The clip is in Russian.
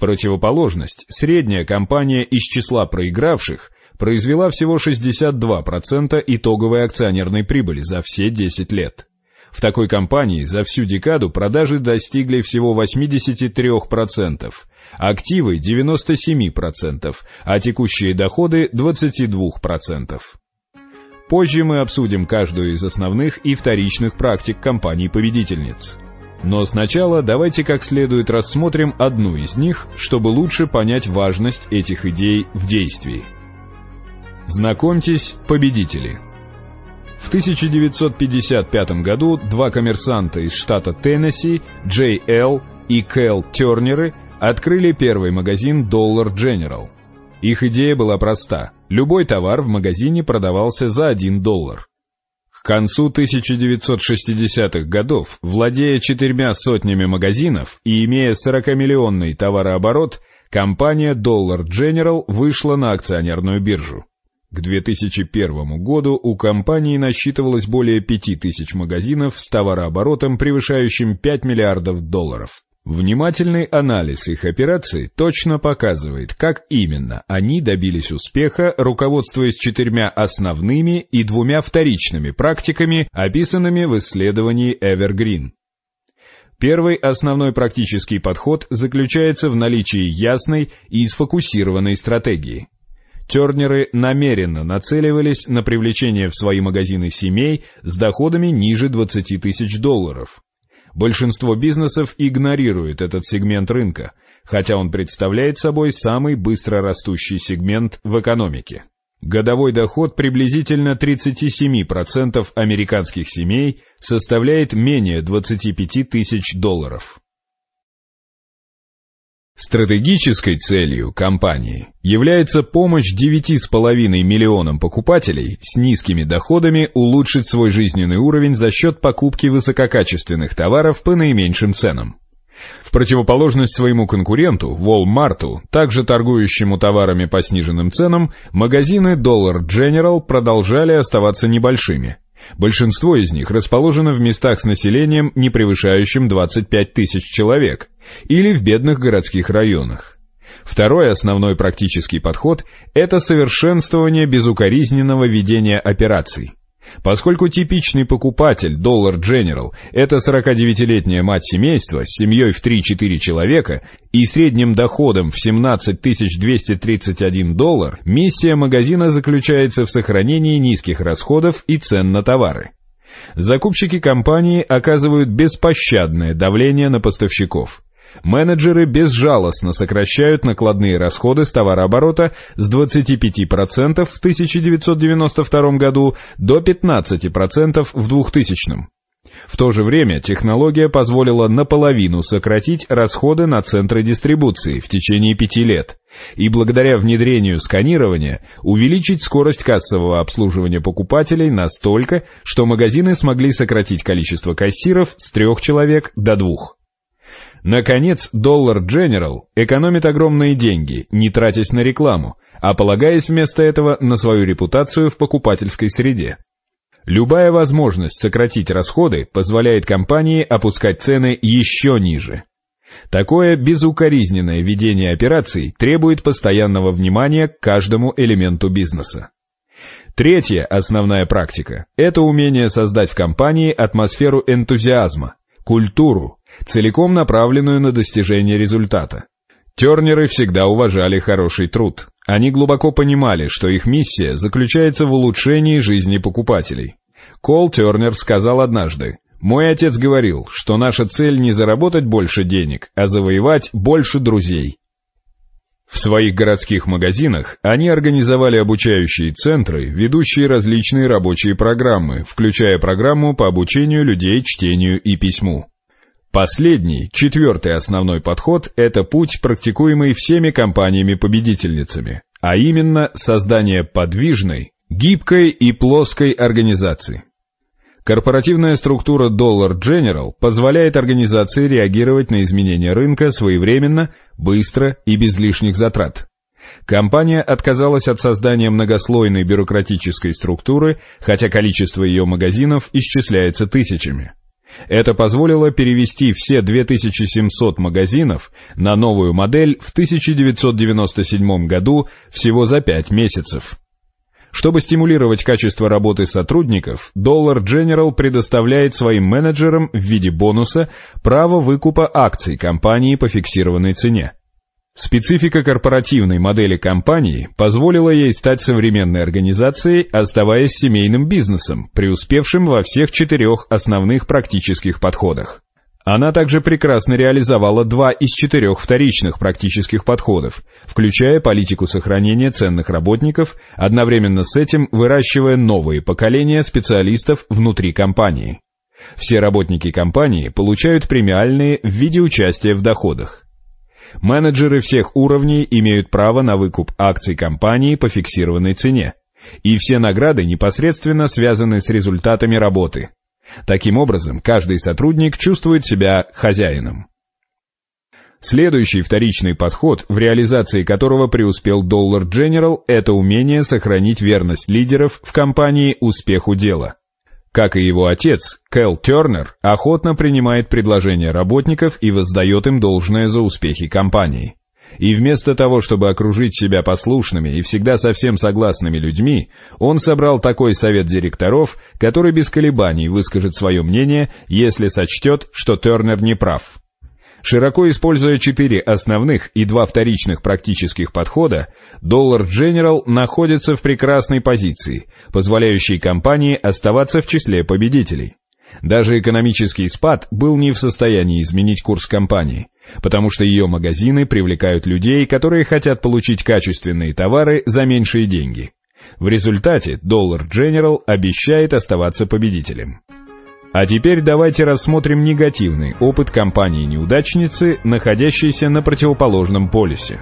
противоположность, средняя компания из числа проигравших произвела всего 62% итоговой акционерной прибыли за все 10 лет. В такой компании за всю декаду продажи достигли всего 83%, активы 97%, а текущие доходы 22%. Позже мы обсудим каждую из основных и вторичных практик компаний-победительниц. Но сначала давайте как следует рассмотрим одну из них, чтобы лучше понять важность этих идей в действии. Знакомьтесь, победители. В 1955 году два коммерсанта из штата Теннесси, Джей Л. и Кэл Тернеры, открыли первый магазин Dollar General. Их идея была проста. Любой товар в магазине продавался за 1 доллар. К концу 1960-х годов, владея четырьмя сотнями магазинов и имея 40-миллионный товарооборот, компания Dollar General вышла на акционерную биржу. К 2001 году у компании насчитывалось более 5000 магазинов с товарооборотом, превышающим 5 миллиардов долларов. Внимательный анализ их операций точно показывает, как именно они добились успеха, руководствуясь четырьмя основными и двумя вторичными практиками, описанными в исследовании Evergreen. Первый основной практический подход заключается в наличии ясной и сфокусированной стратегии. Тернеры намеренно нацеливались на привлечение в свои магазины семей с доходами ниже 20 тысяч долларов. Большинство бизнесов игнорирует этот сегмент рынка, хотя он представляет собой самый быстро растущий сегмент в экономике. Годовой доход приблизительно 37% американских семей составляет менее 25 тысяч долларов. Стратегической целью компании является помощь 9,5 миллионам покупателей с низкими доходами улучшить свой жизненный уровень за счет покупки высококачественных товаров по наименьшим ценам. В противоположность своему конкуренту, Walmart, также торгующему товарами по сниженным ценам, магазины Dollar General продолжали оставаться небольшими. Большинство из них расположено в местах с населением, не превышающим 25 тысяч человек, или в бедных городских районах. Второй основной практический подход – это совершенствование безукоризненного ведения операций. Поскольку типичный покупатель Dollar General – это 49-летняя мать семейства с семьей в 3-4 человека и средним доходом в 17 231 доллар, миссия магазина заключается в сохранении низких расходов и цен на товары. Закупщики компании оказывают беспощадное давление на поставщиков – Менеджеры безжалостно сокращают накладные расходы с товарооборота с 25% в 1992 году до 15% в 2000. В то же время технология позволила наполовину сократить расходы на центры дистрибуции в течение пяти лет и благодаря внедрению сканирования увеличить скорость кассового обслуживания покупателей настолько, что магазины смогли сократить количество кассиров с трех человек до двух. Наконец, Dollar General экономит огромные деньги, не тратясь на рекламу, а полагаясь вместо этого на свою репутацию в покупательской среде. Любая возможность сократить расходы позволяет компании опускать цены еще ниже. Такое безукоризненное ведение операций требует постоянного внимания к каждому элементу бизнеса. Третья основная практика – это умение создать в компании атмосферу энтузиазма, культуру, целиком направленную на достижение результата. Тернеры всегда уважали хороший труд. Они глубоко понимали, что их миссия заключается в улучшении жизни покупателей. Кол Тернер сказал однажды, «Мой отец говорил, что наша цель не заработать больше денег, а завоевать больше друзей». В своих городских магазинах они организовали обучающие центры, ведущие различные рабочие программы, включая программу по обучению людей чтению и письму. Последний, четвертый основной подход – это путь, практикуемый всеми компаниями-победительницами, а именно создание подвижной, гибкой и плоской организации. Корпоративная структура Dollar General позволяет организации реагировать на изменения рынка своевременно, быстро и без лишних затрат. Компания отказалась от создания многослойной бюрократической структуры, хотя количество ее магазинов исчисляется тысячами. Это позволило перевести все 2700 магазинов на новую модель в 1997 году всего за 5 месяцев. Чтобы стимулировать качество работы сотрудников, Dollar General предоставляет своим менеджерам в виде бонуса право выкупа акций компании по фиксированной цене. Специфика корпоративной модели компании позволила ей стать современной организацией, оставаясь семейным бизнесом, преуспевшим во всех четырех основных практических подходах. Она также прекрасно реализовала два из четырех вторичных практических подходов, включая политику сохранения ценных работников, одновременно с этим выращивая новые поколения специалистов внутри компании. Все работники компании получают премиальные в виде участия в доходах. Менеджеры всех уровней имеют право на выкуп акций компании по фиксированной цене, и все награды непосредственно связаны с результатами работы. Таким образом, каждый сотрудник чувствует себя хозяином. Следующий вторичный подход, в реализации которого преуспел Dollar General, это умение сохранить верность лидеров в компании успеху дела. Как и его отец, Кэл Тернер охотно принимает предложения работников и воздает им должное за успехи компании. И вместо того, чтобы окружить себя послушными и всегда совсем согласными людьми, он собрал такой совет директоров, который без колебаний выскажет свое мнение, если сочтет, что Тернер не прав. Широко используя четыре основных и два вторичных практических подхода, Dollar General находится в прекрасной позиции, позволяющей компании оставаться в числе победителей. Даже экономический спад был не в состоянии изменить курс компании, потому что ее магазины привлекают людей, которые хотят получить качественные товары за меньшие деньги. В результате Dollar General обещает оставаться победителем. А теперь давайте рассмотрим негативный опыт компании-неудачницы, находящейся на противоположном полюсе.